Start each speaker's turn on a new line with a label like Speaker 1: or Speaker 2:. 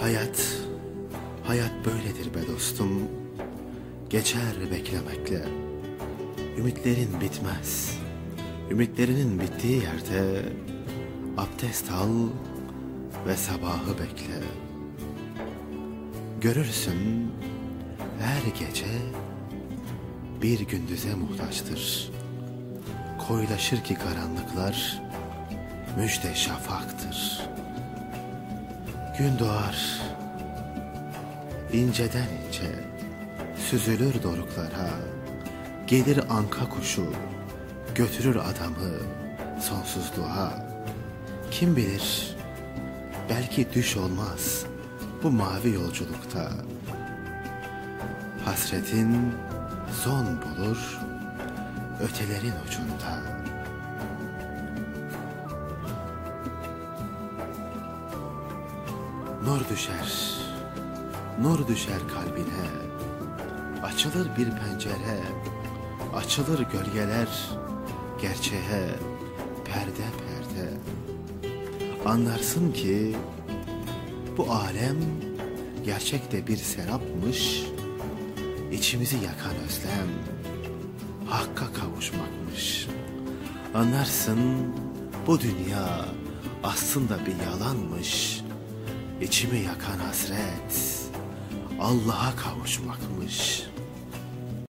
Speaker 1: Hayat, hayat böyledir be dostum. Geçer beklemekle. Ümitlerin bitmez. Ümitlerinin bittiği yerde abdest al ve sabahı bekle. Görürsün her gece bir gündüze muhtaçtır. Koyulaşır ki karanlıklar müjde şafaktır. Gün doğar. İnceden ince süzülür doruklara. Gelir anka kuşu götürür adamı sonsuzluğa. Kim bilir belki düş olmaz bu mavi yolculukta. Hasretin son bulur ötelerin ucunda Nur düşer, nur düşer kalbine. Açılır bir pencere, açılır gölgeler gerçeğe perde perde. Anlarsın ki bu alem gerçekte bir serapmış, içimizi yakan özlem, hakka kavuşmakmış. Anlarsın bu dünya aslında bir yalanmış, içimi yakan hasret, Allah'a kavuşmakmış.''